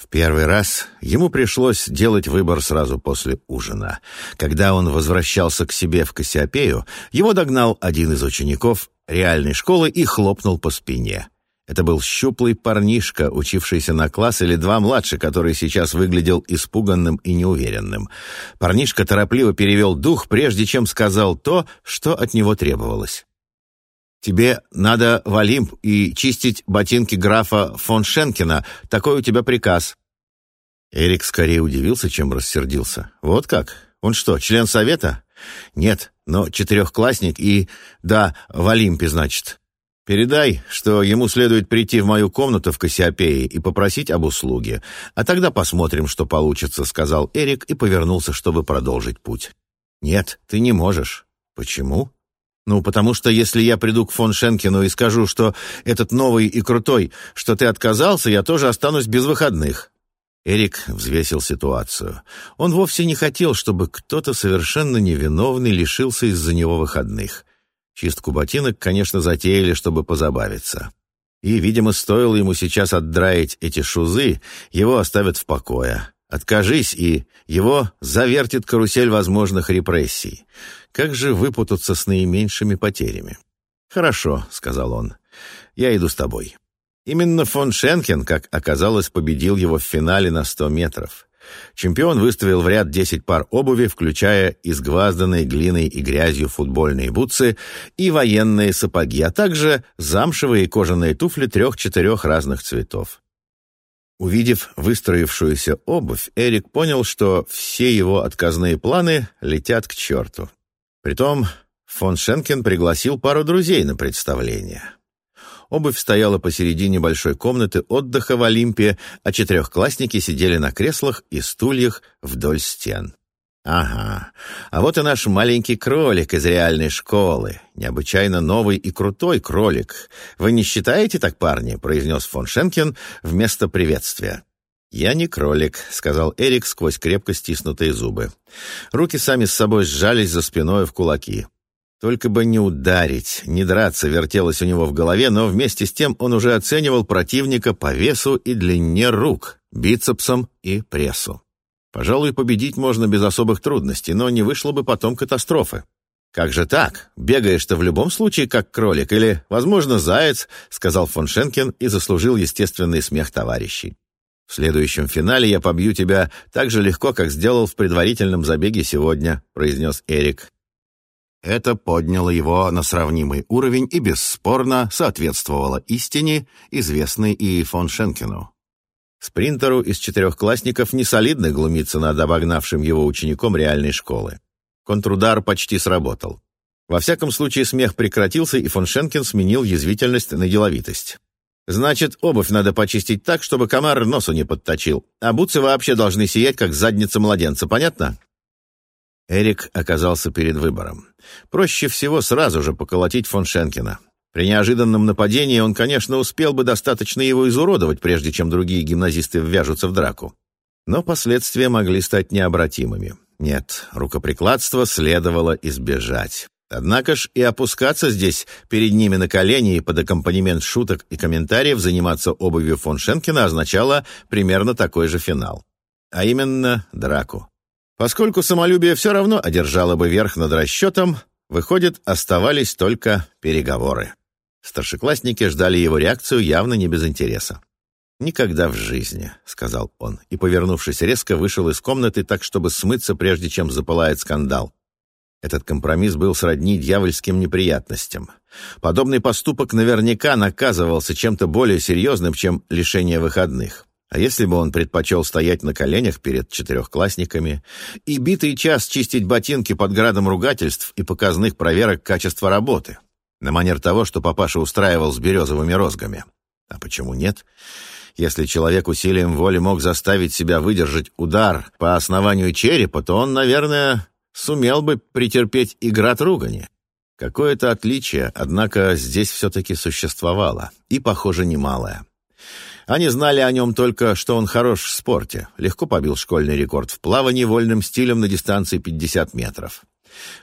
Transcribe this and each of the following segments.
В первый раз ему пришлось делать выбор сразу после ужина. Когда он возвращался к себе в Кассиопею, его догнал один из учеников реальной школы и хлопнул по спине. Это был щуплый парнишка, учившийся на класс или два младше, который сейчас выглядел испуганным и неуверенным. Парнишка торопливо перевел дух, прежде чем сказал то, что от него требовалось. «Тебе надо в Олимп и чистить ботинки графа фон Шенкина. Такой у тебя приказ». Эрик скорее удивился, чем рассердился. «Вот как? Он что, член совета?» «Нет, но четырехклассник и... Да, в Олимпе, значит. Передай, что ему следует прийти в мою комнату в Кассиопее и попросить об услуге. А тогда посмотрим, что получится», — сказал Эрик и повернулся, чтобы продолжить путь. «Нет, ты не можешь». «Почему?» Ну, потому что если я приду к фон Шенкину и скажу, что этот новый и крутой, что ты отказался, я тоже останусь без выходных». Эрик взвесил ситуацию. Он вовсе не хотел, чтобы кто-то совершенно невиновный лишился из-за него выходных. Чистку ботинок, конечно, затеяли, чтобы позабавиться. И, видимо, стоило ему сейчас отдраить эти шузы, его оставят в покое. Откажись, и его завертит карусель возможных репрессий. Как же выпутаться с наименьшими потерями? «Хорошо», — сказал он, — «я иду с тобой». Именно фон Шенкен, как оказалось, победил его в финале на 100 метров. Чемпион выставил в ряд 10 пар обуви, включая изгвазданные глиной и грязью футбольные бутсы и военные сапоги, а также замшевые кожаные туфли трех-четырех разных цветов. Увидев выстроившуюся обувь, Эрик понял, что все его отказные планы летят к черту. Притом фон Шенкен пригласил пару друзей на представление. Обувь стояла посередине большой комнаты отдыха в Олимпе, а четырехклассники сидели на креслах и стульях вдоль стен. «Ага, а вот и наш маленький кролик из реальной школы. Необычайно новый и крутой кролик. Вы не считаете так, парни?» — произнес фон Шенкен вместо приветствия. «Я не кролик», — сказал Эрик сквозь крепко стиснутые зубы. Руки сами с собой сжались за спиной в кулаки. Только бы не ударить, не драться вертелось у него в голове, но вместе с тем он уже оценивал противника по весу и длине рук, бицепсам и прессу. Пожалуй, победить можно без особых трудностей, но не вышло бы потом катастрофы. «Как же так? Бегаешь-то в любом случае как кролик или, возможно, заяц», — сказал фон Шенкен и заслужил естественный смех товарищей. «В следующем финале я побью тебя так же легко, как сделал в предварительном забеге сегодня», — произнес Эрик. Это подняло его на сравнимый уровень и бесспорно соответствовало истине, известной и фон Шенкену. Спринтеру из четырехклассников не солидно глумиться над обогнавшим его учеником реальной школы. Контрудар почти сработал. Во всяком случае, смех прекратился, и фон Шенкен сменил язвительность на деловитость. «Значит, обувь надо почистить так, чтобы комар носу не подточил, а бутсы вообще должны сиять, как задница младенца, понятно?» Эрик оказался перед выбором. Проще всего сразу же поколотить фон Шенкена. При неожиданном нападении он, конечно, успел бы достаточно его изуродовать, прежде чем другие гимназисты ввяжутся в драку. Но последствия могли стать необратимыми. Нет, рукоприкладство следовало избежать. Однако ж и опускаться здесь перед ними на колени и под аккомпанемент шуток и комментариев заниматься обувью фон Шенкина означало примерно такой же финал. А именно драку. Поскольку самолюбие все равно одержало бы верх над расчетом, выходит, оставались только переговоры. Старшеклассники ждали его реакцию явно не без интереса. «Никогда в жизни», — сказал он, и, повернувшись резко, вышел из комнаты так, чтобы смыться, прежде чем запылает скандал. Этот компромисс был сродни дьявольским неприятностям. Подобный поступок наверняка наказывался чем-то более серьезным, чем лишение выходных. А если бы он предпочел стоять на коленях перед четырехклассниками и битый час чистить ботинки под градом ругательств и показных проверок качества работы? На манер того, что папаша устраивал с березовыми розгами. А почему нет? Если человек усилием воли мог заставить себя выдержать удар по основанию черепа, то он, наверное, сумел бы претерпеть и град ругани. Какое-то отличие, однако, здесь все-таки существовало, и, похоже, немалое. Они знали о нем только, что он хорош в спорте, легко побил школьный рекорд в плавании вольным стилем на дистанции 50 метров.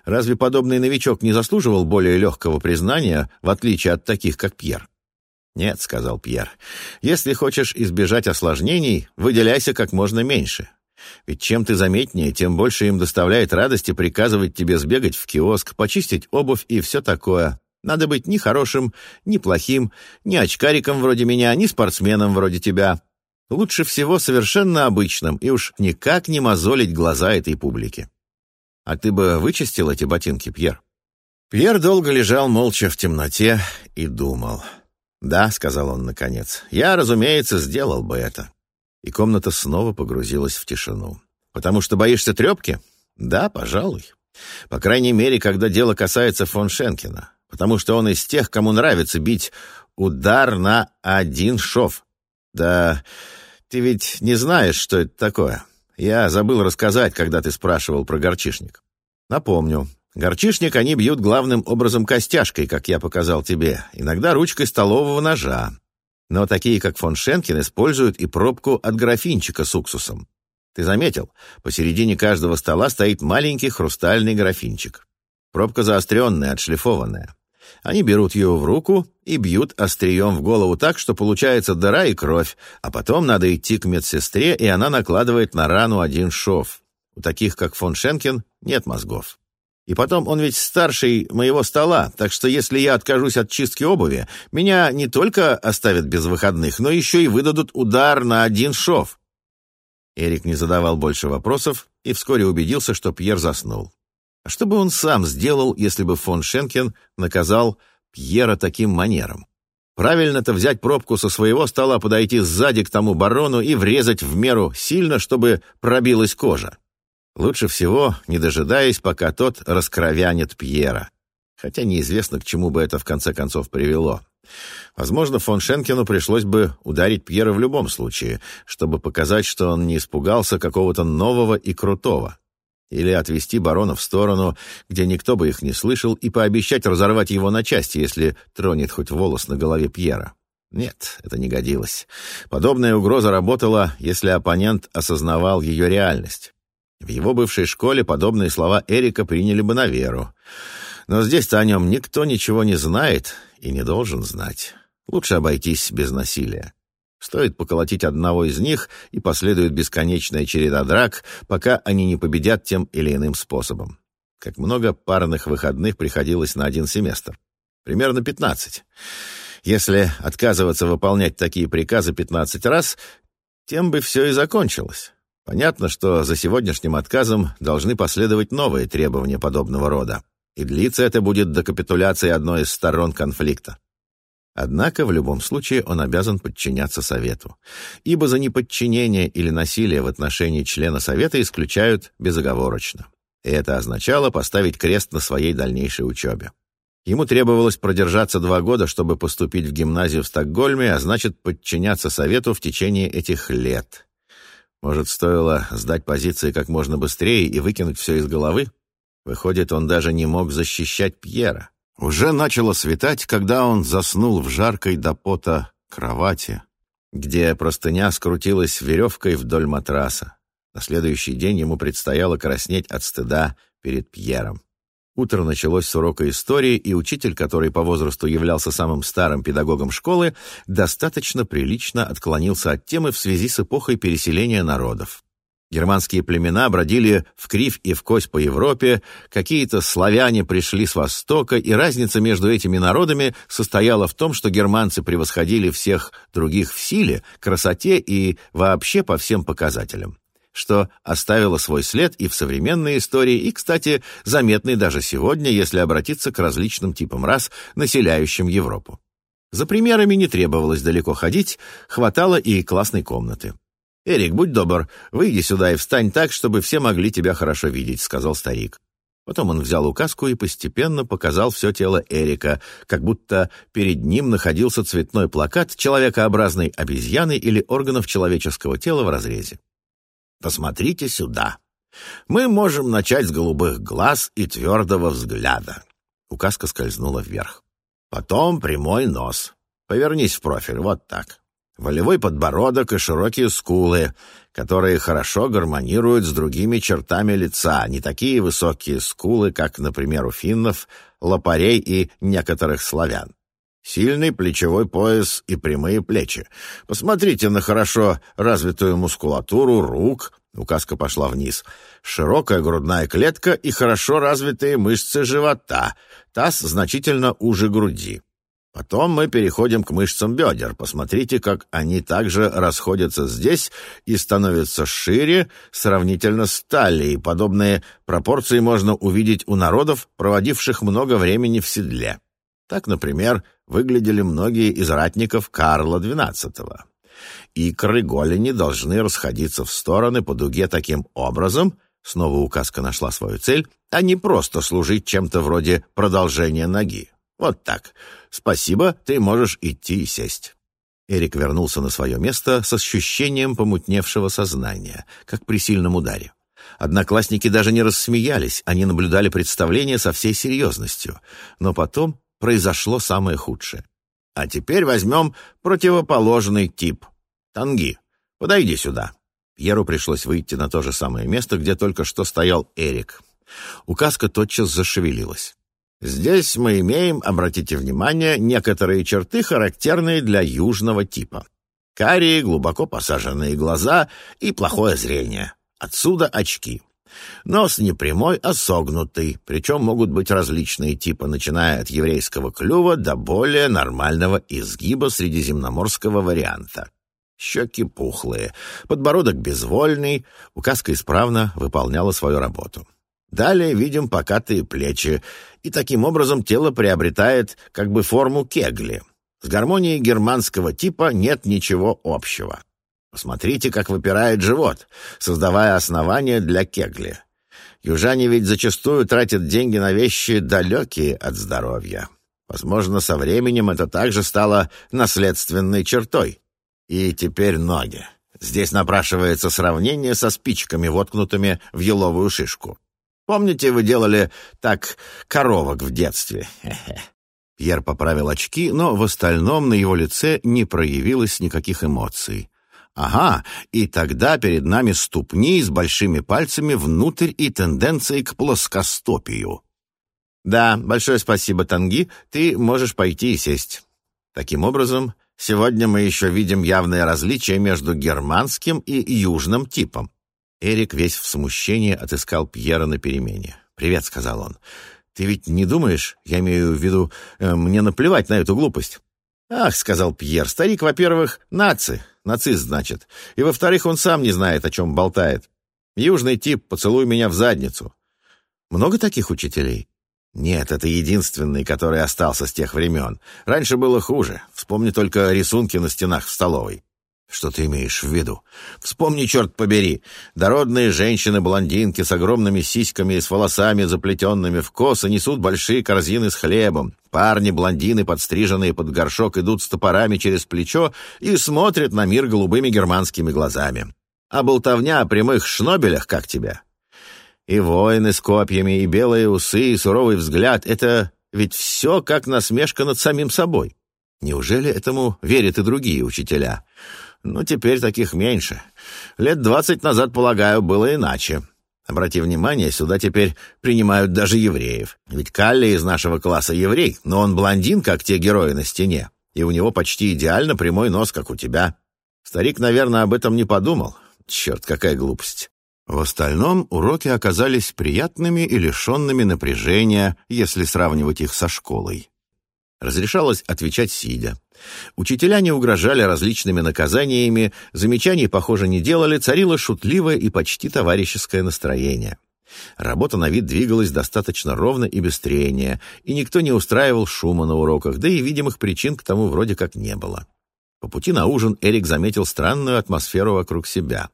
Разве подобный новичок не заслуживал более легкого признания, в отличие от таких, как Пьер? «Нет», — сказал Пьер, — «если хочешь избежать осложнений, выделяйся как можно меньше. Ведь чем ты заметнее, тем больше им доставляет радости приказывать тебе сбегать в киоск, почистить обувь и все такое. Надо быть ни хорошим, ни плохим, ни очкариком вроде меня, ни спортсменом вроде тебя. Лучше всего совершенно обычным и уж никак не мозолить глаза этой публики. А ты бы вычистил эти ботинки, Пьер?» Пьер долго лежал молча в темноте и думал. «Да», — сказал он наконец, — «я, разумеется, сделал бы это». И комната снова погрузилась в тишину. «Потому что боишься трепки?» «Да, пожалуй. По крайней мере, когда дело касается фон Шенкина. Потому что он из тех, кому нравится бить удар на один шов. Да ты ведь не знаешь, что это такое. Я забыл рассказать, когда ты спрашивал про горчишник. Напомню, Горчишник они бьют главным образом костяшкой, как я показал тебе, иногда ручкой столового ножа. Но такие, как фон Шенкин, используют и пробку от графинчика с уксусом. Ты заметил, посередине каждого стола стоит маленький хрустальный графинчик. Пробка заостренная, отшлифованная. Они берут ее в руку и бьют острием в голову так, что получается дыра и кровь, а потом надо идти к медсестре, и она накладывает на рану один шов. У таких, как фон Шенкин, нет мозгов. И потом, он ведь старший моего стола, так что если я откажусь от чистки обуви, меня не только оставят без выходных, но еще и выдадут удар на один шов. Эрик не задавал больше вопросов и вскоре убедился, что Пьер заснул. Что бы он сам сделал, если бы фон Шенкен наказал Пьера таким манером? Правильно-то взять пробку со своего стола, подойти сзади к тому барону и врезать в меру сильно, чтобы пробилась кожа. Лучше всего, не дожидаясь, пока тот раскровянет Пьера. Хотя неизвестно, к чему бы это в конце концов привело. Возможно, фон Шенкину пришлось бы ударить Пьера в любом случае, чтобы показать, что он не испугался какого-то нового и крутого. Или отвести барона в сторону, где никто бы их не слышал, и пообещать разорвать его на части, если тронет хоть волос на голове Пьера. Нет, это не годилось. Подобная угроза работала, если оппонент осознавал ее реальность. В его бывшей школе подобные слова Эрика приняли бы на веру. Но здесь-то о нем никто ничего не знает и не должен знать. Лучше обойтись без насилия. Стоит поколотить одного из них, и последует бесконечная череда драк, пока они не победят тем или иным способом. Как много парных выходных приходилось на один семестр. Примерно пятнадцать. Если отказываться выполнять такие приказы пятнадцать раз, тем бы все и закончилось. Понятно, что за сегодняшним отказом должны последовать новые требования подобного рода, и длиться это будет до капитуляции одной из сторон конфликта. Однако в любом случае он обязан подчиняться Совету, ибо за неподчинение или насилие в отношении члена Совета исключают безоговорочно. И это означало поставить крест на своей дальнейшей учебе. Ему требовалось продержаться два года, чтобы поступить в гимназию в Стокгольме, а значит подчиняться Совету в течение этих лет. Может, стоило сдать позиции как можно быстрее и выкинуть все из головы? Выходит, он даже не мог защищать Пьера. Уже начало светать, когда он заснул в жаркой до пота кровати, где простыня скрутилась веревкой вдоль матраса. На следующий день ему предстояло краснеть от стыда перед Пьером. Утро началось с урока истории, и учитель, который по возрасту являлся самым старым педагогом школы, достаточно прилично отклонился от темы в связи с эпохой переселения народов. Германские племена бродили в кривь и в кость по Европе, какие-то славяне пришли с Востока, и разница между этими народами состояла в том, что германцы превосходили всех других в силе, красоте и вообще по всем показателям что оставило свой след и в современной истории, и, кстати, заметный даже сегодня, если обратиться к различным типам рас, населяющим Европу. За примерами не требовалось далеко ходить, хватало и классной комнаты. «Эрик, будь добр, выйди сюда и встань так, чтобы все могли тебя хорошо видеть», — сказал старик. Потом он взял указку и постепенно показал все тело Эрика, как будто перед ним находился цветной плакат человекообразной обезьяны или органов человеческого тела в разрезе. Посмотрите сюда. Мы можем начать с голубых глаз и твердого взгляда. Указка скользнула вверх. Потом прямой нос. Повернись в профиль, вот так. Волевой подбородок и широкие скулы, которые хорошо гармонируют с другими чертами лица, не такие высокие скулы, как, например, у финнов, лопарей и некоторых славян. Сильный плечевой пояс и прямые плечи. Посмотрите на хорошо развитую мускулатуру рук. Указка пошла вниз. Широкая грудная клетка и хорошо развитые мышцы живота. Таз значительно уже груди. Потом мы переходим к мышцам бедер. Посмотрите, как они также расходятся здесь и становятся шире сравнительно с талией. Подобные пропорции можно увидеть у народов, проводивших много времени в седле. Так, например, выглядели многие из ратников Карла XII. Икры голени должны расходиться в стороны по дуге таким образом, снова указка нашла свою цель, а не просто служить чем-то вроде продолжения ноги. Вот так. Спасибо, ты можешь идти и сесть. Эрик вернулся на свое место с ощущением помутневшего сознания, как при сильном ударе. Одноклассники даже не рассмеялись, они наблюдали представление со всей серьезностью. Но потом произошло самое худшее. А теперь возьмем противоположный тип. Танги, подойди сюда. Пьеру пришлось выйти на то же самое место, где только что стоял Эрик. Указка тотчас зашевелилась. Здесь мы имеем, обратите внимание, некоторые черты, характерные для южного типа. Карие, глубоко посаженные глаза и плохое зрение. Отсюда очки. Нос не прямой, а согнутый, причем могут быть различные типы, начиная от еврейского клюва до более нормального изгиба средиземноморского варианта. Щеки пухлые, подбородок безвольный, указка исправно выполняла свою работу. Далее видим покатые плечи, и таким образом тело приобретает как бы форму кегли. С гармонией германского типа нет ничего общего. Посмотрите, как выпирает живот, создавая основание для кегли. Южане ведь зачастую тратят деньги на вещи, далекие от здоровья. Возможно, со временем это также стало наследственной чертой. И теперь ноги. Здесь напрашивается сравнение со спичками, воткнутыми в еловую шишку. Помните, вы делали так коровок в детстве? Пьер поправил очки, но в остальном на его лице не проявилось никаких эмоций. Ага, и тогда перед нами ступни с большими пальцами внутрь и тенденцией к плоскостопию. Да, большое спасибо, Танги, ты можешь пойти и сесть. Таким образом, сегодня мы еще видим явное различие между германским и южным типом. Эрик весь в смущении отыскал Пьера на перемене. «Привет», — сказал он. «Ты ведь не думаешь, я имею в виду, э, мне наплевать на эту глупость?» «Ах», — сказал Пьер, — «старик, во-первых, наци, нацист, значит, и, во-вторых, он сам не знает, о чем болтает. Южный тип, поцелуй меня в задницу». «Много таких учителей?» «Нет, это единственный, который остался с тех времен. Раньше было хуже. Вспомни только рисунки на стенах в столовой». Что ты имеешь в виду? Вспомни, черт побери, дородные женщины-блондинки с огромными сиськами и с волосами, заплетенными в косы, несут большие корзины с хлебом. Парни-блондины, подстриженные под горшок, идут с топорами через плечо и смотрят на мир голубыми германскими глазами. А болтовня о прямых шнобелях, как тебя? И воины с копьями, и белые усы, и суровый взгляд — это ведь все как насмешка над самим собой. Неужели этому верят и другие учителя? Но теперь таких меньше. Лет двадцать назад, полагаю, было иначе. Обрати внимание, сюда теперь принимают даже евреев. Ведь Калли из нашего класса еврей, но он блондин, как те герои на стене. И у него почти идеально прямой нос, как у тебя. Старик, наверное, об этом не подумал. Черт, какая глупость. В остальном уроки оказались приятными и лишенными напряжения, если сравнивать их со школой. Разрешалось отвечать сидя. Учителя не угрожали различными наказаниями, замечаний, похоже, не делали, царило шутливое и почти товарищеское настроение. Работа на вид двигалась достаточно ровно и без трения, и никто не устраивал шума на уроках, да и видимых причин к тому вроде как не было. По пути на ужин Эрик заметил странную атмосферу вокруг себя.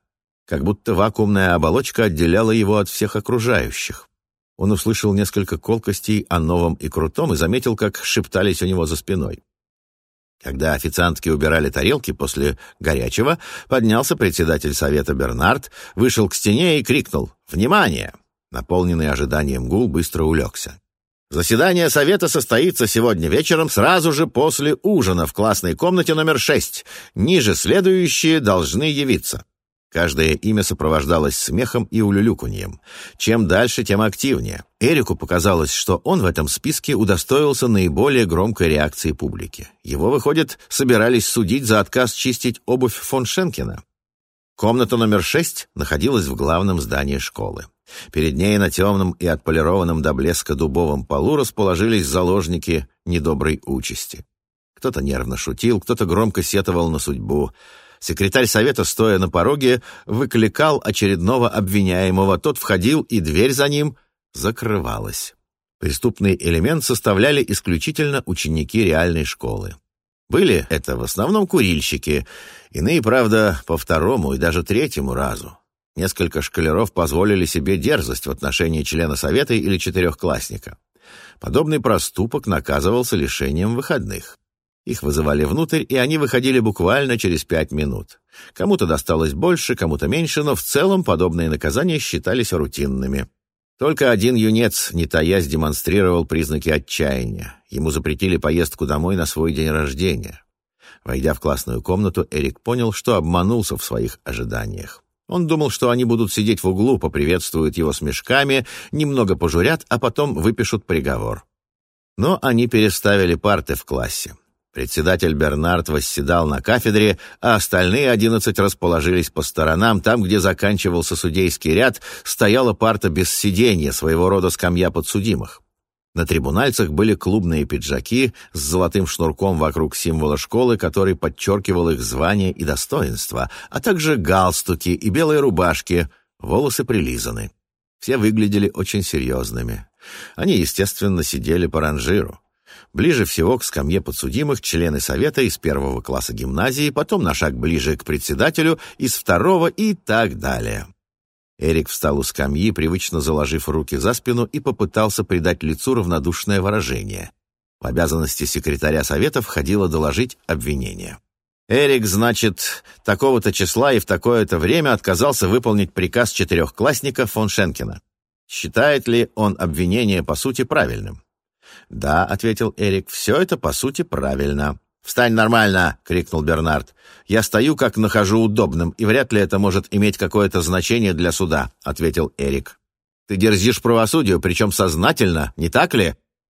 Как будто вакуумная оболочка отделяла его от всех окружающих. Он услышал несколько колкостей о новом и крутом и заметил, как шептались у него за спиной. Когда официантки убирали тарелки после горячего, поднялся председатель совета Бернард, вышел к стене и крикнул «Внимание!». Наполненный ожиданием гул быстро улегся. Заседание совета состоится сегодня вечером сразу же после ужина в классной комнате номер шесть. Ниже следующие должны явиться. Каждое имя сопровождалось смехом и улюлюканьем. Чем дальше, тем активнее. Эрику показалось, что он в этом списке удостоился наиболее громкой реакции публики. Его, выходит, собирались судить за отказ чистить обувь фон Шенкина. Комната номер шесть находилась в главном здании школы. Перед ней на темном и отполированном до блеска дубовом полу расположились заложники недоброй участи. Кто-то нервно шутил, кто-то громко сетовал на судьбу. Секретарь совета, стоя на пороге, выкликал очередного обвиняемого. Тот входил, и дверь за ним закрывалась. Преступный элемент составляли исключительно ученики реальной школы. Были это в основном курильщики, иные, правда, по второму и даже третьему разу. Несколько школяров позволили себе дерзость в отношении члена совета или четырехклассника. Подобный проступок наказывался лишением выходных. Их вызывали внутрь, и они выходили буквально через пять минут. Кому-то досталось больше, кому-то меньше, но в целом подобные наказания считались рутинными. Только один юнец, не таясь, демонстрировал признаки отчаяния. Ему запретили поездку домой на свой день рождения. Войдя в классную комнату, Эрик понял, что обманулся в своих ожиданиях. Он думал, что они будут сидеть в углу, поприветствуют его смешками, немного пожурят, а потом выпишут приговор. Но они переставили парты в классе. Председатель Бернард восседал на кафедре, а остальные одиннадцать расположились по сторонам. Там, где заканчивался судейский ряд, стояла парта без сиденья, своего рода скамья подсудимых. На трибунальцах были клубные пиджаки с золотым шнурком вокруг символа школы, который подчеркивал их звание и достоинство, а также галстуки и белые рубашки, волосы прилизаны. Все выглядели очень серьезными. Они, естественно, сидели по ранжиру. Ближе всего к скамье подсудимых члены совета из первого класса гимназии, потом на шаг ближе к председателю из второго и так далее. Эрик встал у скамьи, привычно заложив руки за спину, и попытался придать лицу равнодушное выражение. В обязанности секретаря совета входило доложить обвинение. Эрик, значит, такого-то числа и в такое-то время отказался выполнить приказ четырехклассника фон Шенкина. Считает ли он обвинение по сути правильным? «Да», — ответил Эрик, — «все это, по сути, правильно». «Встань нормально!» — крикнул Бернард. «Я стою, как нахожу удобным, и вряд ли это может иметь какое-то значение для суда», — ответил Эрик. «Ты дерзишь правосудию, причем сознательно, не так ли?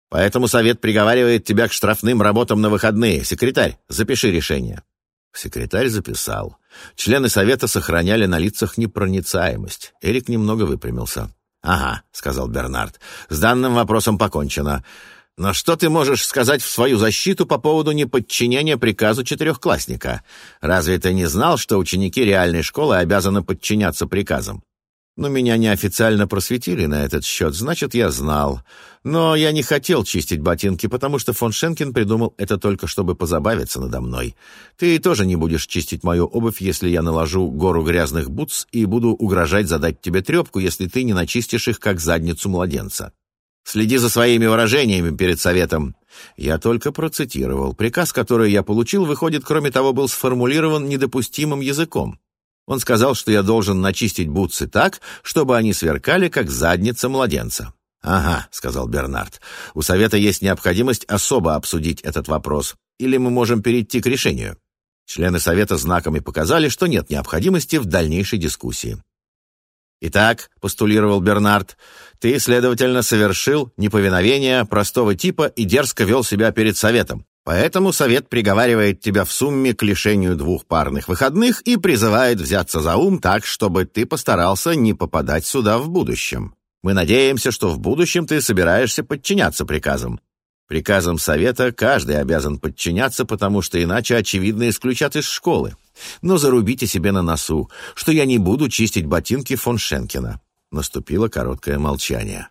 Поэтому совет приговаривает тебя к штрафным работам на выходные. Секретарь, запиши решение». Секретарь записал. Члены совета сохраняли на лицах непроницаемость. Эрик немного выпрямился. «Ага», — сказал Бернард, — «с данным вопросом покончено. Но что ты можешь сказать в свою защиту по поводу неподчинения приказу четырехклассника? Разве ты не знал, что ученики реальной школы обязаны подчиняться приказам? Но меня неофициально просветили на этот счет, значит, я знал. Но я не хотел чистить ботинки, потому что фон Шенкин придумал это только, чтобы позабавиться надо мной. Ты тоже не будешь чистить мою обувь, если я наложу гору грязных бутс и буду угрожать задать тебе трепку, если ты не начистишь их, как задницу младенца. Следи за своими выражениями перед советом. Я только процитировал. Приказ, который я получил, выходит, кроме того, был сформулирован недопустимым языком. Он сказал, что я должен начистить бутсы так, чтобы они сверкали, как задница младенца. «Ага», — сказал Бернард, — «у совета есть необходимость особо обсудить этот вопрос. Или мы можем перейти к решению?» Члены совета знаками показали, что нет необходимости в дальнейшей дискуссии. «Итак», — постулировал Бернард, — «ты, следовательно, совершил неповиновение простого типа и дерзко вел себя перед советом. Поэтому совет приговаривает тебя в сумме к лишению двух парных выходных и призывает взяться за ум так, чтобы ты постарался не попадать сюда в будущем. Мы надеемся, что в будущем ты собираешься подчиняться приказам. Приказам совета каждый обязан подчиняться, потому что иначе, очевидно, исключат из школы. Но зарубите себе на носу, что я не буду чистить ботинки фон Шенкина. Наступило короткое молчание.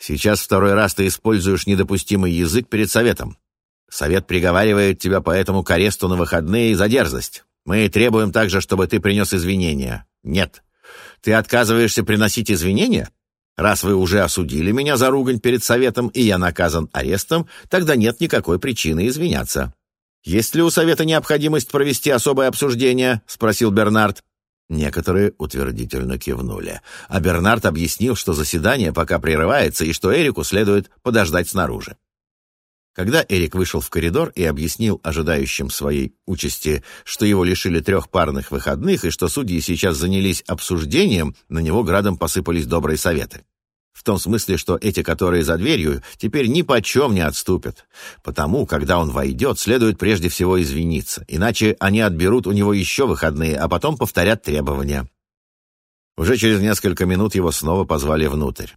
Сейчас второй раз ты используешь недопустимый язык перед советом. Совет приговаривает тебя поэтому к аресту на выходные за дерзость. Мы требуем также, чтобы ты принес извинения. Нет. Ты отказываешься приносить извинения? Раз вы уже осудили меня за ругань перед советом, и я наказан арестом, тогда нет никакой причины извиняться. «Есть ли у совета необходимость провести особое обсуждение?» — спросил Бернард. Некоторые утвердительно кивнули, а Бернард объяснил, что заседание пока прерывается и что Эрику следует подождать снаружи. Когда Эрик вышел в коридор и объяснил ожидающим своей участи, что его лишили трех парных выходных и что судьи сейчас занялись обсуждением, на него градом посыпались добрые советы. В том смысле, что эти, которые за дверью, теперь ни почем не отступят. Потому, когда он войдет, следует прежде всего извиниться, иначе они отберут у него еще выходные, а потом повторят требования. Уже через несколько минут его снова позвали внутрь.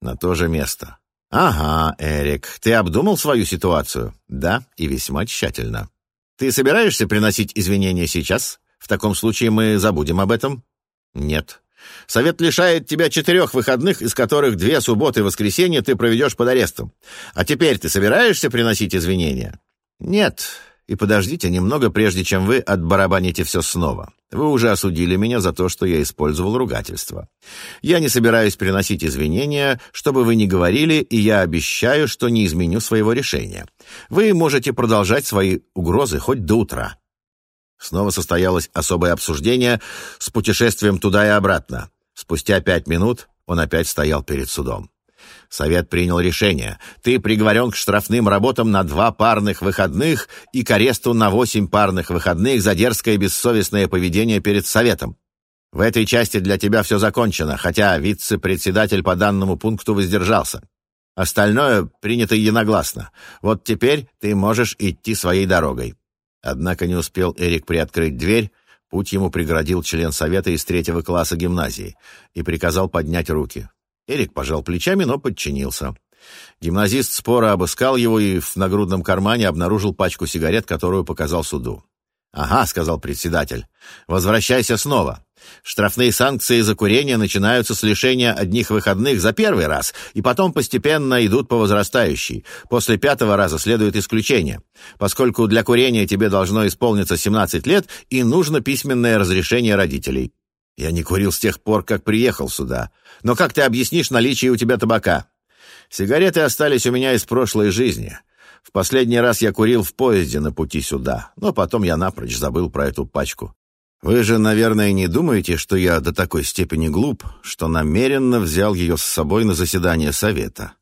На то же место. «Ага, Эрик, ты обдумал свою ситуацию?» «Да, и весьма тщательно». «Ты собираешься приносить извинения сейчас? В таком случае мы забудем об этом?» «Нет». «Совет лишает тебя четырех выходных, из которых две субботы и воскресенье ты проведешь под арестом. А теперь ты собираешься приносить извинения?» «Нет, и подождите немного, прежде чем вы отбарабаните все снова. Вы уже осудили меня за то, что я использовал ругательство. Я не собираюсь приносить извинения, чтобы вы не говорили, и я обещаю, что не изменю своего решения. Вы можете продолжать свои угрозы хоть до утра». Снова состоялось особое обсуждение с путешествием туда и обратно. Спустя пять минут он опять стоял перед судом. Совет принял решение. Ты приговорен к штрафным работам на два парных выходных и к аресту на восемь парных выходных за дерзкое бессовестное поведение перед Советом. В этой части для тебя все закончено, хотя вице-председатель по данному пункту воздержался. Остальное принято единогласно. Вот теперь ты можешь идти своей дорогой». Однако не успел Эрик приоткрыть дверь, путь ему преградил член совета из третьего класса гимназии и приказал поднять руки. Эрик пожал плечами, но подчинился. Гимназист споро обыскал его и в нагрудном кармане обнаружил пачку сигарет, которую показал суду. «Ага», — сказал председатель, — «возвращайся снова. Штрафные санкции за курение начинаются с лишения одних выходных за первый раз, и потом постепенно идут по возрастающей. После пятого раза следует исключение, поскольку для курения тебе должно исполниться 17 лет и нужно письменное разрешение родителей. Я не курил с тех пор, как приехал сюда. Но как ты объяснишь наличие у тебя табака? Сигареты остались у меня из прошлой жизни. В последний раз я курил в поезде на пути сюда, но потом я напрочь забыл про эту пачку. Вы же, наверное, не думаете, что я до такой степени глуп, что намеренно взял ее с собой на заседание совета?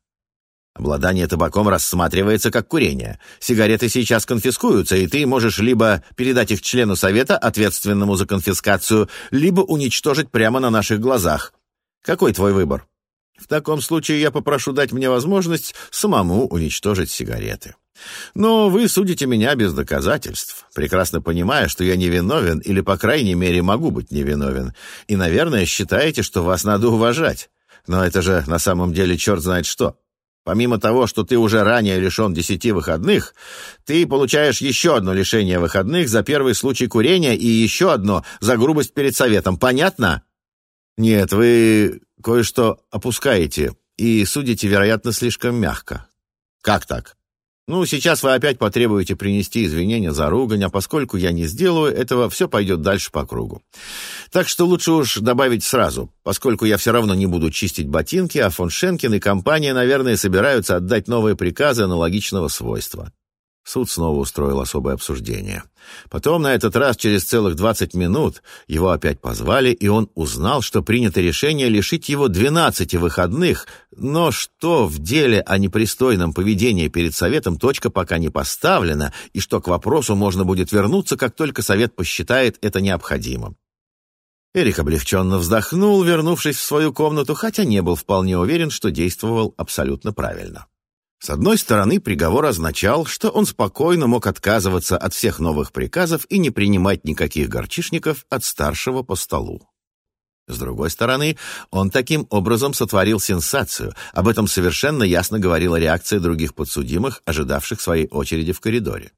Обладание табаком рассматривается как курение. Сигареты сейчас конфискуются, и ты можешь либо передать их члену совета, ответственному за конфискацию, либо уничтожить прямо на наших глазах. Какой твой выбор? В таком случае я попрошу дать мне возможность самому уничтожить сигареты. Но вы судите меня без доказательств, прекрасно понимая, что я невиновен или, по крайней мере, могу быть невиновен, и, наверное, считаете, что вас надо уважать. Но это же на самом деле черт знает что. Помимо того, что ты уже ранее лишен десяти выходных, ты получаешь еще одно лишение выходных за первый случай курения и еще одно за грубость перед советом. Понятно? Нет, вы кое-что опускаете и судите, вероятно, слишком мягко. Как так? Ну, сейчас вы опять потребуете принести извинения за ругань, а поскольку я не сделаю этого, все пойдет дальше по кругу. Так что лучше уж добавить сразу, поскольку я все равно не буду чистить ботинки, а фон Шенкин и компания, наверное, собираются отдать новые приказы аналогичного свойства. Суд снова устроил особое обсуждение. Потом, на этот раз, через целых двадцать минут, его опять позвали, и он узнал, что принято решение лишить его двенадцати выходных, но что в деле о непристойном поведении перед Советом точка пока не поставлена, и что к вопросу можно будет вернуться, как только Совет посчитает это необходимым. Эрик облегченно вздохнул, вернувшись в свою комнату, хотя не был вполне уверен, что действовал абсолютно правильно. С одной стороны, приговор означал, что он спокойно мог отказываться от всех новых приказов и не принимать никаких горчишников от старшего по столу. С другой стороны, он таким образом сотворил сенсацию. Об этом совершенно ясно говорила реакция других подсудимых, ожидавших своей очереди в коридоре.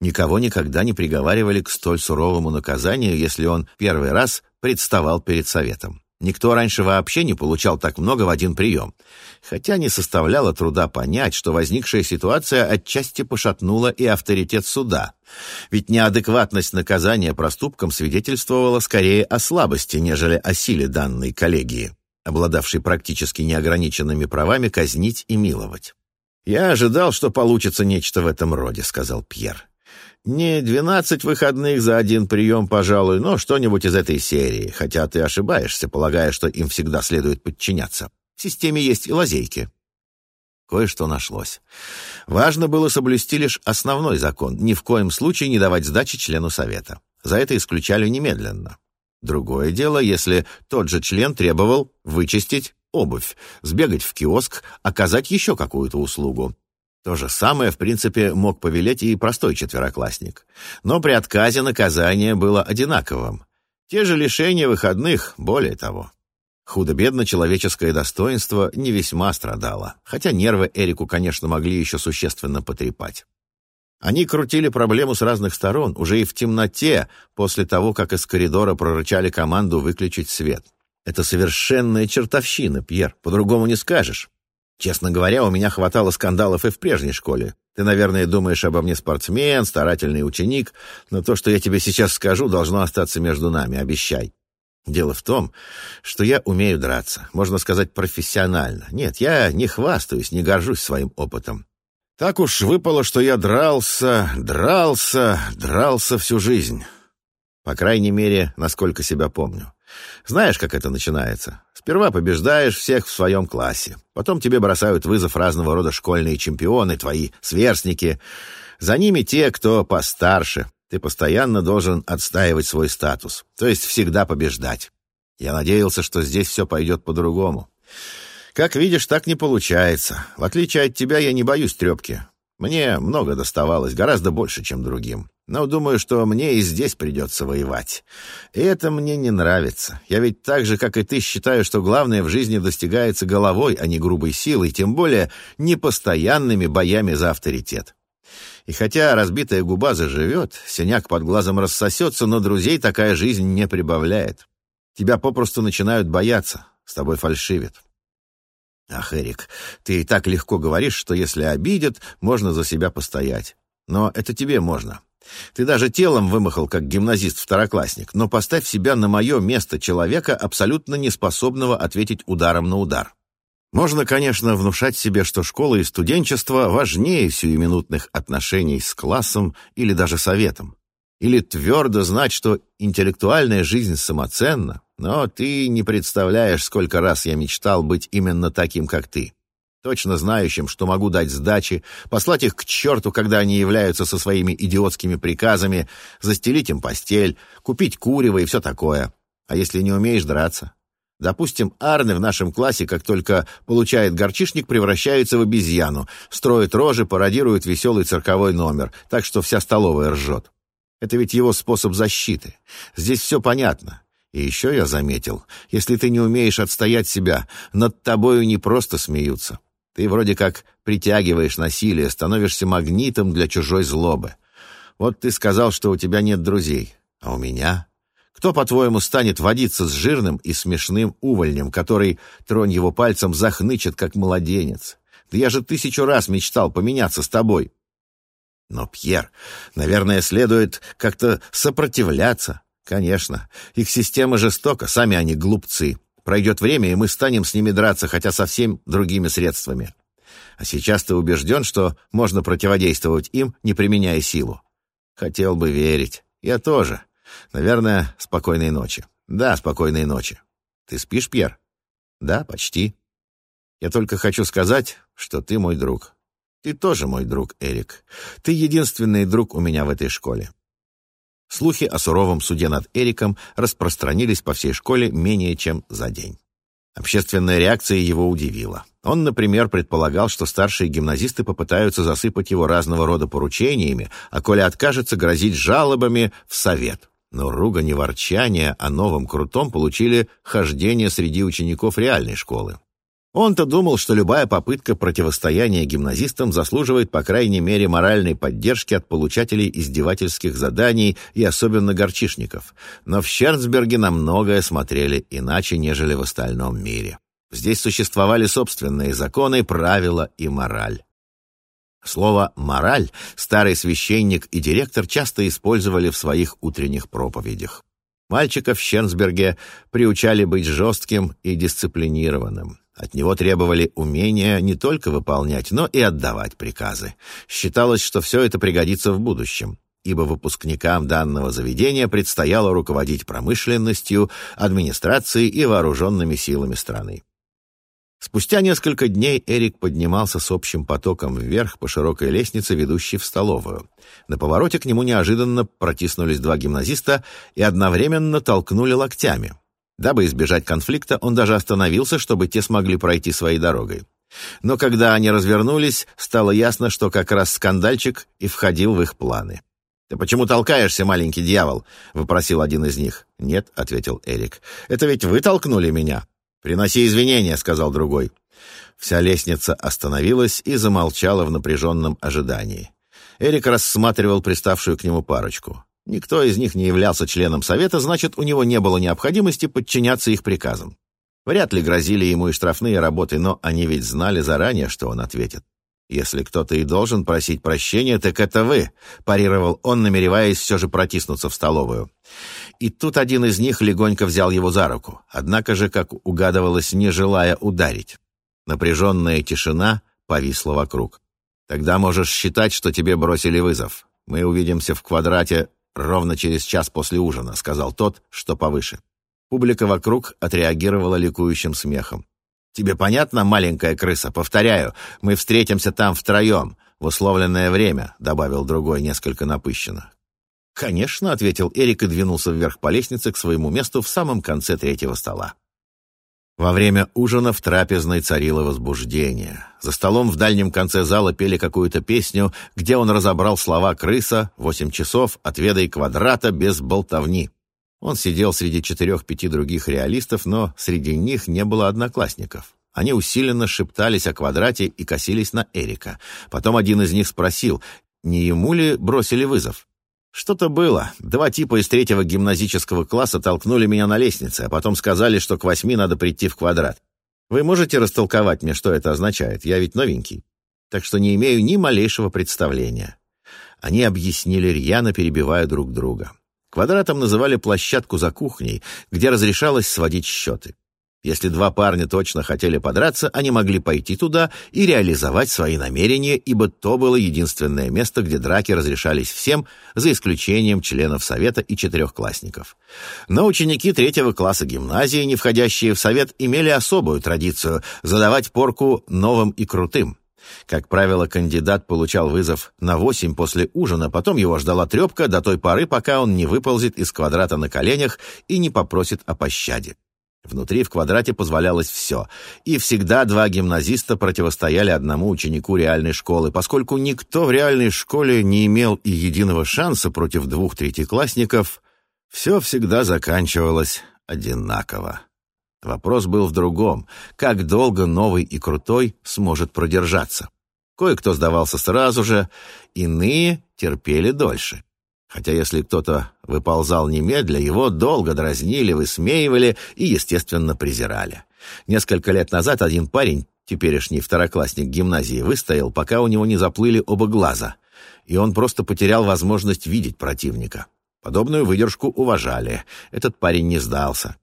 Никого никогда не приговаривали к столь суровому наказанию, если он первый раз представал перед советом. Никто раньше вообще не получал так много в один прием. Хотя не составляло труда понять, что возникшая ситуация отчасти пошатнула и авторитет суда. Ведь неадекватность наказания проступкам свидетельствовала скорее о слабости, нежели о силе данной коллегии, обладавшей практически неограниченными правами казнить и миловать. «Я ожидал, что получится нечто в этом роде», — сказал Пьер. Не двенадцать выходных за один прием, пожалуй, но что-нибудь из этой серии, хотя ты ошибаешься, полагая, что им всегда следует подчиняться. В системе есть и лазейки. Кое-что нашлось. Важно было соблюсти лишь основной закон, ни в коем случае не давать сдачи члену совета. За это исключали немедленно. Другое дело, если тот же член требовал вычистить обувь, сбегать в киоск, оказать еще какую-то услугу. То же самое, в принципе, мог повелеть и простой четвероклассник. Но при отказе наказание было одинаковым. Те же лишения выходных, более того. Худо-бедно человеческое достоинство не весьма страдало, хотя нервы Эрику, конечно, могли еще существенно потрепать. Они крутили проблему с разных сторон, уже и в темноте, после того, как из коридора прорычали команду выключить свет. Это совершенная чертовщина, Пьер, по-другому не скажешь. Честно говоря, у меня хватало скандалов и в прежней школе. Ты, наверное, думаешь обо мне спортсмен, старательный ученик, но то, что я тебе сейчас скажу, должно остаться между нами, обещай. Дело в том, что я умею драться, можно сказать, профессионально. Нет, я не хвастаюсь, не горжусь своим опытом. Так уж выпало, что я дрался, дрался, дрался всю жизнь. По крайней мере, насколько себя помню. Знаешь, как это начинается? Сперва побеждаешь всех в своем классе. Потом тебе бросают вызов разного рода школьные чемпионы, твои сверстники. За ними те, кто постарше. Ты постоянно должен отстаивать свой статус, то есть всегда побеждать. Я надеялся, что здесь все пойдет по-другому. Как видишь, так не получается. В отличие от тебя, я не боюсь трепки. Мне много доставалось, гораздо больше, чем другим. Но думаю, что мне и здесь придется воевать. И это мне не нравится. Я ведь так же, как и ты, считаю, что главное в жизни достигается головой, а не грубой силой, тем более непостоянными боями за авторитет. И хотя разбитая губа заживет, синяк под глазом рассосется, но друзей такая жизнь не прибавляет. Тебя попросту начинают бояться, с тобой фальшивят. Ах, Эрик, ты и так легко говоришь, что если обидят, можно за себя постоять. Но это тебе можно. Ты даже телом вымахал, как гимназист-второклассник, но поставь себя на мое место человека, абсолютно неспособного ответить ударом на удар. Можно, конечно, внушать себе, что школа и студенчество важнее сиюминутных отношений с классом или даже советом. Или твердо знать, что интеллектуальная жизнь самоценна, но ты не представляешь, сколько раз я мечтал быть именно таким, как ты. Точно знающим, что могу дать сдачи, послать их к черту, когда они являются со своими идиотскими приказами, застелить им постель, купить курево и все такое. А если не умеешь драться? Допустим, Арне в нашем классе, как только получает горчишник, превращается в обезьяну, строит рожи, пародирует веселый цирковой номер, так что вся столовая ржет. Это ведь его способ защиты. Здесь все понятно. И еще я заметил, если ты не умеешь отстоять себя, над тобою не просто смеются. Ты вроде как притягиваешь насилие, становишься магнитом для чужой злобы. Вот ты сказал, что у тебя нет друзей, а у меня... Кто, по-твоему, станет водиться с жирным и смешным увольнем, который, тронь его пальцем, захнычет, как младенец? Да я же тысячу раз мечтал поменяться с тобой. Но, Пьер, наверное, следует как-то сопротивляться. Конечно, их система жестока, сами они глупцы. Пройдет время, и мы станем с ними драться, хотя совсем другими средствами. А сейчас ты убежден, что можно противодействовать им, не применяя силу? Хотел бы верить. Я тоже. Наверное, спокойной ночи. Да, спокойной ночи. Ты спишь, Пьер? Да, почти. Я только хочу сказать, что ты мой друг. Ты тоже мой друг, Эрик. Ты единственный друг у меня в этой школе. Слухи о суровом суде над Эриком распространились по всей школе менее чем за день. Общественная реакция его удивила. Он, например, предполагал, что старшие гимназисты попытаются засыпать его разного рода поручениями, а коли откажется грозить жалобами в совет. Но ругань и ворчание о новом крутом получили хождение среди учеников реальной школы. Он-то думал, что любая попытка противостояния гимназистам заслуживает, по крайней мере, моральной поддержки от получателей издевательских заданий и особенно горчишников. Но в Щерцберге на многое смотрели иначе, нежели в остальном мире. Здесь существовали собственные законы, правила и мораль. Слово «мораль» старый священник и директор часто использовали в своих утренних проповедях. Мальчиков в Щерцберге приучали быть жестким и дисциплинированным. От него требовали умения не только выполнять, но и отдавать приказы. Считалось, что все это пригодится в будущем, ибо выпускникам данного заведения предстояло руководить промышленностью, администрацией и вооруженными силами страны. Спустя несколько дней Эрик поднимался с общим потоком вверх по широкой лестнице, ведущей в столовую. На повороте к нему неожиданно протиснулись два гимназиста и одновременно толкнули локтями. Дабы избежать конфликта, он даже остановился, чтобы те смогли пройти своей дорогой. Но когда они развернулись, стало ясно, что как раз скандальчик и входил в их планы. «Ты почему толкаешься, маленький дьявол?» — выпросил один из них. «Нет», — ответил Эрик. «Это ведь вы толкнули меня». «Приноси извинения», — сказал другой. Вся лестница остановилась и замолчала в напряженном ожидании. Эрик рассматривал приставшую к нему парочку. Никто из них не являлся членом совета, значит, у него не было необходимости подчиняться их приказам. Вряд ли грозили ему и штрафные работы, но они ведь знали заранее, что он ответит. «Если кто-то и должен просить прощения, так это вы», — парировал он, намереваясь все же протиснуться в столовую. И тут один из них легонько взял его за руку, однако же, как угадывалось, не желая ударить. Напряженная тишина повисла вокруг. «Тогда можешь считать, что тебе бросили вызов. Мы увидимся в квадрате ровно через час после ужина», — сказал тот, что повыше. Публика вокруг отреагировала ликующим смехом. «Тебе понятно, маленькая крыса? Повторяю, мы встретимся там втроем, в условленное время», — добавил другой несколько напыщенно. «Конечно», — ответил Эрик и двинулся вверх по лестнице к своему месту в самом конце третьего стола. Во время ужина в трапезной царило возбуждение. За столом в дальнем конце зала пели какую-то песню, где он разобрал слова «крыса», «восемь часов», «отведай квадрата» без болтовни. Он сидел среди четырех-пяти других реалистов, но среди них не было одноклассников. Они усиленно шептались о квадрате и косились на Эрика. Потом один из них спросил, не ему ли бросили вызов. Что-то было. Два типа из третьего гимназического класса толкнули меня на лестнице, а потом сказали, что к восьми надо прийти в квадрат. Вы можете растолковать мне, что это означает? Я ведь новенький. Так что не имею ни малейшего представления. Они объяснили рьяно, перебивая друг друга. Квадратом называли площадку за кухней, где разрешалось сводить счеты. Если два парня точно хотели подраться, они могли пойти туда и реализовать свои намерения, ибо то было единственное место, где драки разрешались всем, за исключением членов совета и четырехклассников. Но ученики третьего класса гимназии, не входящие в совет, имели особую традицию задавать порку новым и крутым. Как правило, кандидат получал вызов на восемь после ужина, потом его ждала трепка до той поры, пока он не выползет из квадрата на коленях и не попросит о пощаде. Внутри в квадрате позволялось все, и всегда два гимназиста противостояли одному ученику реальной школы, поскольку никто в реальной школе не имел и единого шанса против двух третьеклассников, все всегда заканчивалось одинаково. Вопрос был в другом, как долго новый и крутой сможет продержаться. Кое-кто сдавался сразу же, иные терпели дольше. Хотя если кто-то выползал немедля, его долго дразнили, высмеивали и, естественно, презирали. Несколько лет назад один парень, теперешний второклассник гимназии, выстоял, пока у него не заплыли оба глаза, и он просто потерял возможность видеть противника. Подобную выдержку уважали. Этот парень не сдался.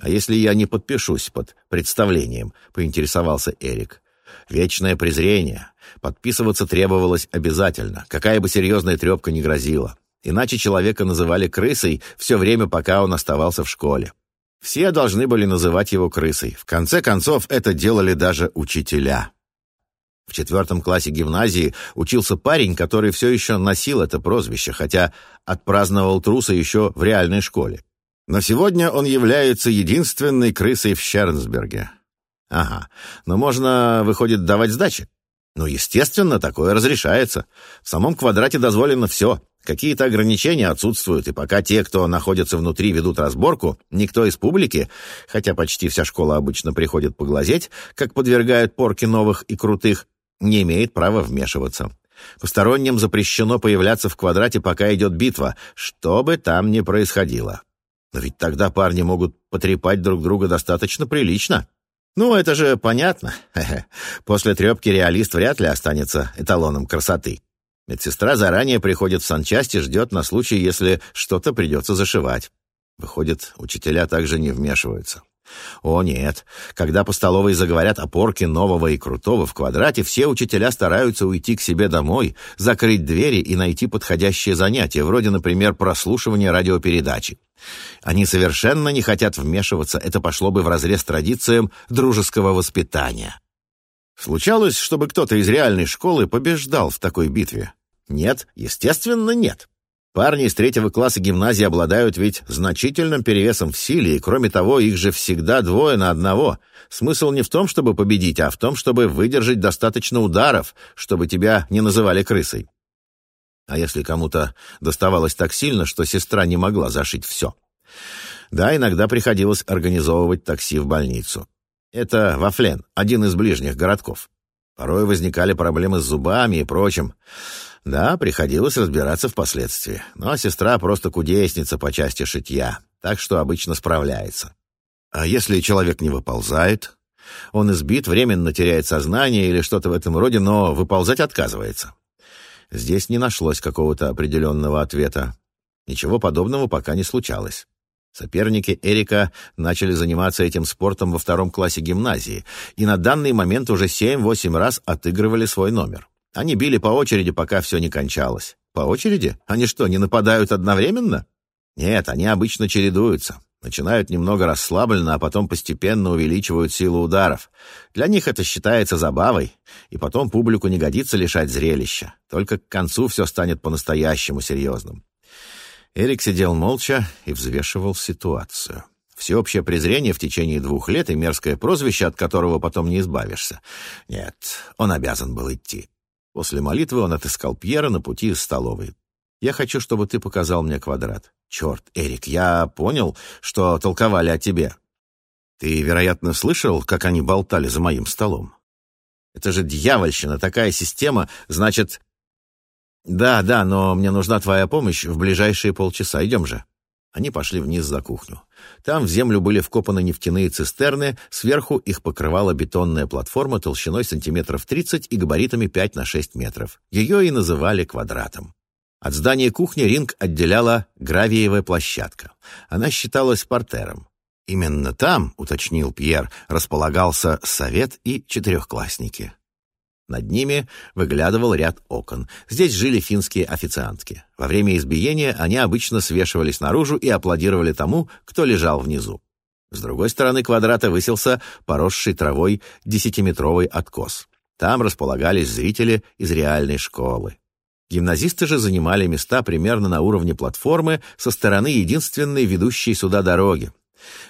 «А если я не подпишусь под представлением?» — поинтересовался Эрик. «Вечное презрение. Подписываться требовалось обязательно, какая бы серьезная трепка ни грозила. Иначе человека называли крысой все время, пока он оставался в школе. Все должны были называть его крысой. В конце концов, это делали даже учителя. В четвертом классе гимназии учился парень, который все еще носил это прозвище, хотя отпраздновал труса еще в реальной школе. Но сегодня он является единственной крысой в Шернсберге. Ага, но можно, выходит, давать сдачи? Ну, естественно, такое разрешается. В самом квадрате дозволено все. Какие-то ограничения отсутствуют, и пока те, кто находится внутри, ведут разборку, никто из публики, хотя почти вся школа обычно приходит поглазеть, как подвергают порке новых и крутых, не имеет права вмешиваться. Посторонним запрещено появляться в квадрате, пока идет битва, что бы там ни происходило. Но ведь тогда парни могут потрепать друг друга достаточно прилично. Ну, это же понятно. После трепки реалист вряд ли останется эталоном красоты. Медсестра заранее приходит в санчасть и ждет на случай, если что-то придется зашивать. Выходит, учителя также не вмешиваются. О нет, когда по столовой заговорят о порке нового и крутого в квадрате, все учителя стараются уйти к себе домой, закрыть двери и найти подходящее занятие, вроде, например, прослушивания радиопередачи. Они совершенно не хотят вмешиваться, это пошло бы вразрез традициям дружеского воспитания. Случалось, чтобы кто-то из реальной школы побеждал в такой битве? Нет, естественно, нет. Парни из третьего класса гимназии обладают ведь значительным перевесом в силе, и кроме того, их же всегда двое на одного. Смысл не в том, чтобы победить, а в том, чтобы выдержать достаточно ударов, чтобы тебя не называли крысой. А если кому-то доставалось так сильно, что сестра не могла зашить все? Да, иногда приходилось организовывать такси в больницу. Это Вафлен, один из ближних городков. Порой возникали проблемы с зубами и прочим. Да, приходилось разбираться впоследствии. Но сестра просто кудесница по части шитья, так что обычно справляется. А если человек не выползает? Он избит, временно теряет сознание или что-то в этом роде, но выползать отказывается. Здесь не нашлось какого-то определенного ответа. Ничего подобного пока не случалось. Соперники Эрика начали заниматься этим спортом во втором классе гимназии и на данный момент уже 7-8 раз отыгрывали свой номер. Они били по очереди, пока все не кончалось. По очереди? Они что, не нападают одновременно? Нет, они обычно чередуются. Начинают немного расслабленно, а потом постепенно увеличивают силу ударов. Для них это считается забавой, и потом публику не годится лишать зрелища. Только к концу все станет по-настоящему серьезным. Эрик сидел молча и взвешивал ситуацию. Всеобщее презрение в течение двух лет и мерзкое прозвище, от которого потом не избавишься. Нет, он обязан был идти. После молитвы он отыскал Пьера на пути из столовой. «Я хочу, чтобы ты показал мне квадрат». «Черт, Эрик, я понял, что толковали о тебе». «Ты, вероятно, слышал, как они болтали за моим столом?» «Это же дьявольщина, такая система, значит...» «Да, да, но мне нужна твоя помощь в ближайшие полчаса. Идем же». Они пошли вниз за кухню. Там в землю были вкопаны нефтяные цистерны, сверху их покрывала бетонная платформа толщиной сантиметров 30 и габаритами 5 на 6 метров. Ее и называли квадратом. От здания кухни ринг отделяла гравиевая площадка. Она считалась портером. Именно там, уточнил Пьер, располагался совет и четырехклассники. Над ними выглядывал ряд окон. Здесь жили финские официантки. Во время избиения они обычно свешивались наружу и аплодировали тому, кто лежал внизу. С другой стороны квадрата высился поросший травой десятиметровый откос. Там располагались зрители из реальной школы. Гимназисты же занимали места примерно на уровне платформы со стороны единственной ведущей сюда дороги.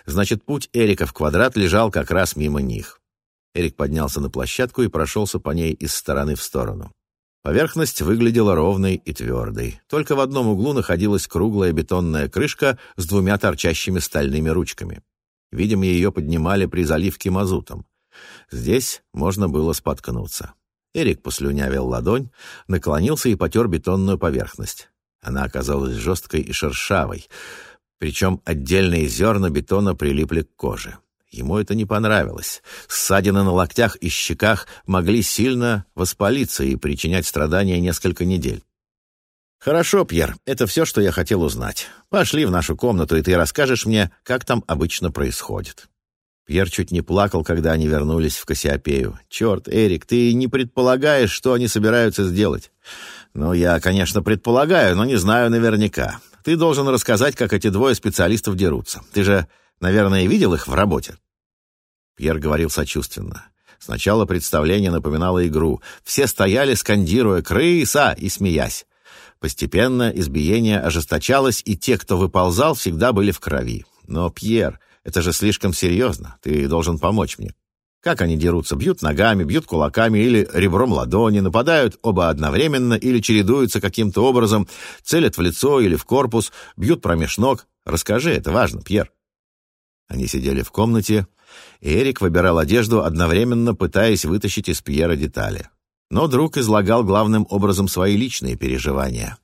Значит, путь Эрика в квадрат лежал как раз мимо них. Эрик поднялся на площадку и прошелся по ней из стороны в сторону. Поверхность выглядела ровной и твердой. Только в одном углу находилась круглая бетонная крышка с двумя торчащими стальными ручками. Видимо, ее поднимали при заливке мазутом. Здесь можно было споткнуться. Эрик послюнявил ладонь, наклонился и потер бетонную поверхность. Она оказалась жесткой и шершавой, причем отдельные зерна бетона прилипли к коже. Ему это не понравилось. Ссадины на локтях и щеках могли сильно воспалиться и причинять страдания несколько недель. «Хорошо, Пьер, это все, что я хотел узнать. Пошли в нашу комнату, и ты расскажешь мне, как там обычно происходит». Пьер чуть не плакал, когда они вернулись в Кассиопею. «Черт, Эрик, ты не предполагаешь, что они собираются сделать?» «Ну, я, конечно, предполагаю, но не знаю наверняка. Ты должен рассказать, как эти двое специалистов дерутся. Ты же Наверное, видел их в работе?» Пьер говорил сочувственно. Сначала представление напоминало игру. Все стояли, скандируя «крыса» и смеясь. Постепенно избиение ожесточалось, и те, кто выползал, всегда были в крови. Но, Пьер, это же слишком серьезно. Ты должен помочь мне. Как они дерутся? Бьют ногами, бьют кулаками или ребром ладони, нападают оба одновременно или чередуются каким-то образом, целят в лицо или в корпус, бьют промеж ног. Расскажи, это важно, Пьер. Они сидели в комнате, и Эрик выбирал одежду, одновременно пытаясь вытащить из Пьера детали. Но друг излагал главным образом свои личные переживания.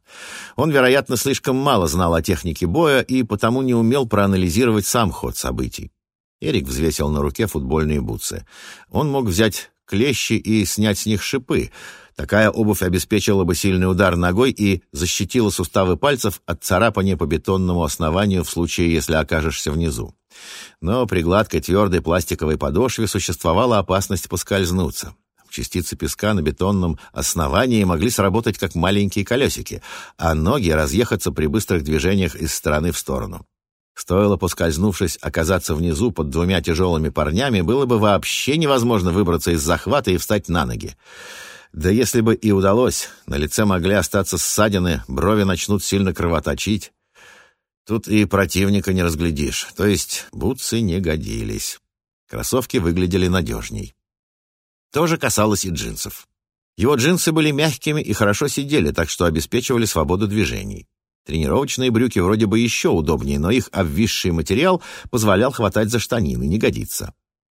Он, вероятно, слишком мало знал о технике боя и потому не умел проанализировать сам ход событий. Эрик взвесил на руке футбольные бутсы. Он мог взять клещи и снять с них шипы. Такая обувь обеспечила бы сильный удар ногой и защитила суставы пальцев от царапания по бетонному основанию в случае, если окажешься внизу. Но при гладкой твердой пластиковой подошве существовала опасность поскользнуться. Частицы песка на бетонном основании могли сработать как маленькие колесики, а ноги разъехаться при быстрых движениях из стороны в сторону. Стоило, поскользнувшись, оказаться внизу под двумя тяжелыми парнями, было бы вообще невозможно выбраться из захвата и встать на ноги. Да если бы и удалось, на лице могли остаться ссадины, брови начнут сильно кровоточить. Тут и противника не разглядишь, то есть бутсы не годились. Кроссовки выглядели надежней. То же касалось и джинсов. Его джинсы были мягкими и хорошо сидели, так что обеспечивали свободу движений. Тренировочные брюки вроде бы еще удобнее, но их обвисший материал позволял хватать за штанины, не годится.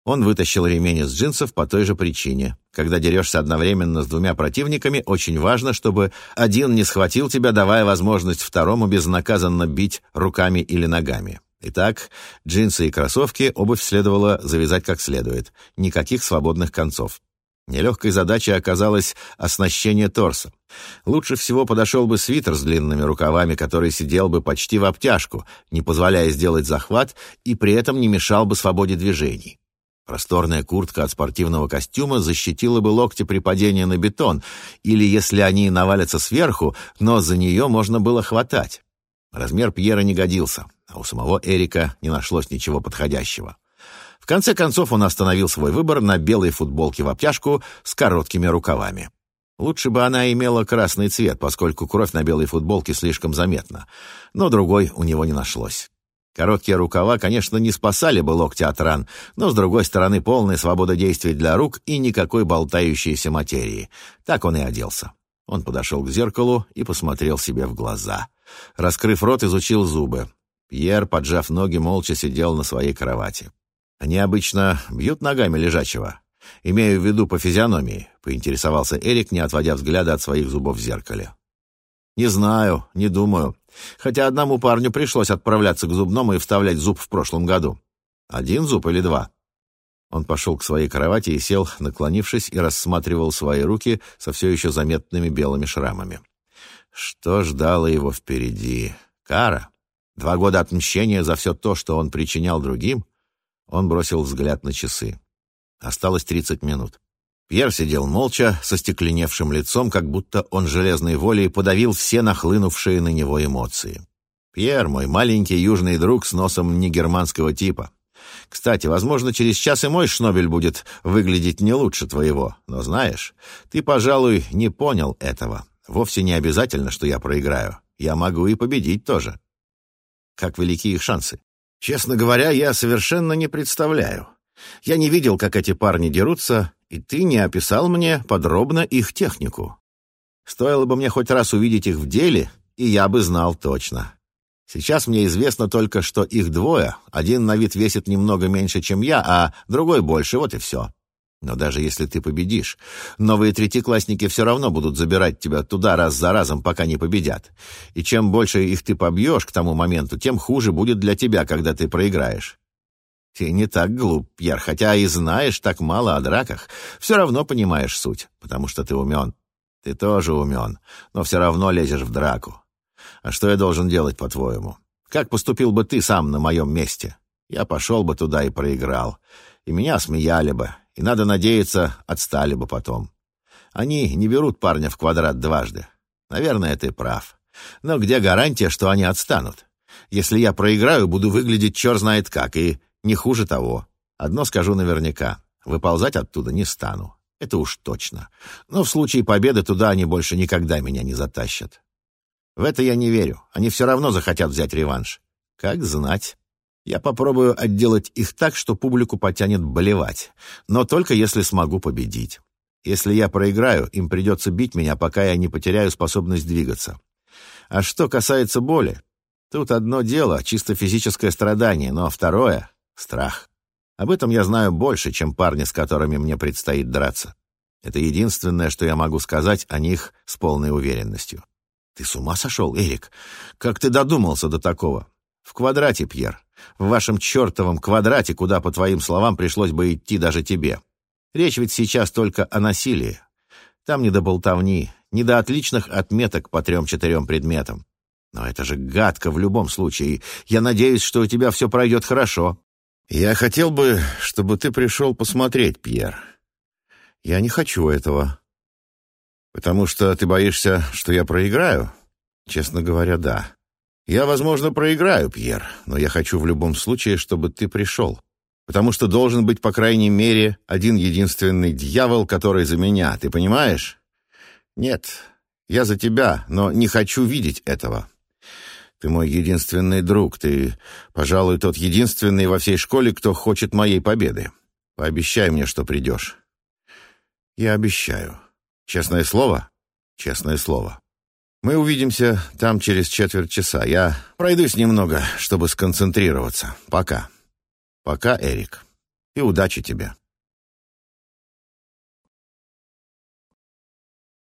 Он вытащил ремень из джинсов по той же причине. Когда дерешься одновременно с двумя противниками, очень важно, чтобы один не схватил тебя, давая возможность второму безнаказанно бить руками или ногами. Итак, джинсы и кроссовки обувь следовало завязать как следует. Никаких свободных концов. Нелегкой задачей оказалось оснащение торса. Лучше всего подошел бы свитер с длинными рукавами, который сидел бы почти в обтяжку, не позволяя сделать захват и при этом не мешал бы свободе движений. Просторная куртка от спортивного костюма защитила бы локти при падении на бетон, или если они навалятся сверху, но за нее можно было хватать. Размер Пьера не годился, а у самого Эрика не нашлось ничего подходящего. В конце концов он остановил свой выбор на белой футболке в обтяжку с короткими рукавами. Лучше бы она имела красный цвет, поскольку кровь на белой футболке слишком заметна, но другой у него не нашлось. Короткие рукава, конечно, не спасали бы локти от ран, но, с другой стороны, полная свобода действий для рук и никакой болтающейся материи. Так он и оделся. Он подошел к зеркалу и посмотрел себе в глаза. Раскрыв рот, изучил зубы. Пьер, поджав ноги, молча сидел на своей кровати. «Они обычно бьют ногами лежачего. Имею в виду по физиономии», — поинтересовался Эрик, не отводя взгляда от своих зубов в зеркале. «Не знаю, не думаю. Хотя одному парню пришлось отправляться к зубному и вставлять зуб в прошлом году. Один зуб или два? Он пошел к своей кровати и сел, наклонившись, и рассматривал свои руки со все еще заметными белыми шрамами. Что ждало его впереди? Кара? Два года отмщения за все то, что он причинял другим? Он бросил взгляд на часы. Осталось тридцать минут. Пьер сидел молча, со стекленевшим лицом, как будто он железной волей подавил все нахлынувшие на него эмоции. «Пьер, мой маленький южный друг с носом негерманского типа. Кстати, возможно, через час и мой шнобель будет выглядеть не лучше твоего. Но знаешь, ты, пожалуй, не понял этого. Вовсе не обязательно, что я проиграю. Я могу и победить тоже. Как велики их шансы? Честно говоря, я совершенно не представляю. Я не видел, как эти парни дерутся, и ты не описал мне подробно их технику. Стоило бы мне хоть раз увидеть их в деле, и я бы знал точно. Сейчас мне известно только, что их двое. Один на вид весит немного меньше, чем я, а другой больше, вот и все. Но даже если ты победишь, новые третьеклассники все равно будут забирать тебя туда раз за разом, пока не победят. И чем больше их ты побьешь к тому моменту, тем хуже будет для тебя, когда ты проиграешь. Ты не так глуп, Пьер, хотя и знаешь так мало о драках. Все равно понимаешь суть, потому что ты умен. Ты тоже умен, но все равно лезешь в драку. А что я должен делать, по-твоему? Как поступил бы ты сам на моем месте? Я пошел бы туда и проиграл. И меня смеяли бы. И, надо надеяться, отстали бы потом. Они не берут парня в квадрат дважды. Наверное, ты прав. Но где гарантия, что они отстанут? Если я проиграю, буду выглядеть черт знает как, и не хуже того. Одно скажу наверняка. Выползать оттуда не стану. Это уж точно. Но в случае победы туда они больше никогда меня не затащат. В это я не верю. Они все равно захотят взять реванш. Как знать. Я попробую отделать их так, что публику потянет болевать. Но только если смогу победить. Если я проиграю, им придется бить меня, пока я не потеряю способность двигаться. А что касается боли, тут одно дело — чисто физическое страдание, но второе Страх. Об этом я знаю больше, чем парни, с которыми мне предстоит драться. Это единственное, что я могу сказать о них с полной уверенностью. Ты с ума сошел, Эрик? Как ты додумался до такого? В квадрате, Пьер. В вашем чертовом квадрате, куда, по твоим словам, пришлось бы идти даже тебе. Речь ведь сейчас только о насилии. Там не до болтовни, не до отличных отметок по трем-четырем предметам. Но это же гадко в любом случае. Я надеюсь, что у тебя все пройдет хорошо. «Я хотел бы, чтобы ты пришел посмотреть, Пьер. Я не хочу этого. Потому что ты боишься, что я проиграю? Честно говоря, да. Я, возможно, проиграю, Пьер, но я хочу в любом случае, чтобы ты пришел. Потому что должен быть, по крайней мере, один единственный дьявол, который за меня, ты понимаешь? Нет, я за тебя, но не хочу видеть этого. Ты мой единственный друг, ты, пожалуй, тот единственный во всей школе, кто хочет моей победы. Пообещай мне, что придешь. Я обещаю. Честное слово? Честное слово. Мы увидимся там через четверть часа. Я пройдусь немного, чтобы сконцентрироваться. Пока. Пока, Эрик. И удачи тебе.